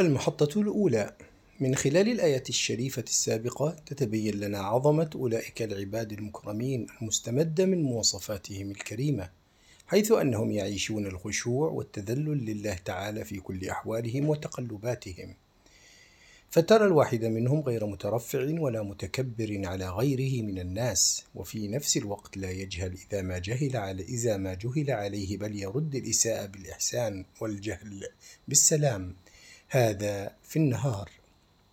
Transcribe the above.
المحطة الأولى. من خلال الآيات الشريفة السابقة تتبين لنا عظمة أولئك العباد المكرمين المستمدة من مواصفاتهم الكريمة، حيث أنهم يعيشون الخشوع والتذلل لله تعالى في كل أحوالهم وتقلباتهم، فترى الواحد منهم غير مترفع ولا متكبر على غيره من الناس، وفي نفس الوقت لا يجهل إذا ما جهل على إذا ما جهل عليه بل يرد الإساءة بالإحسان والجهل بالسلام، هذا في النهار.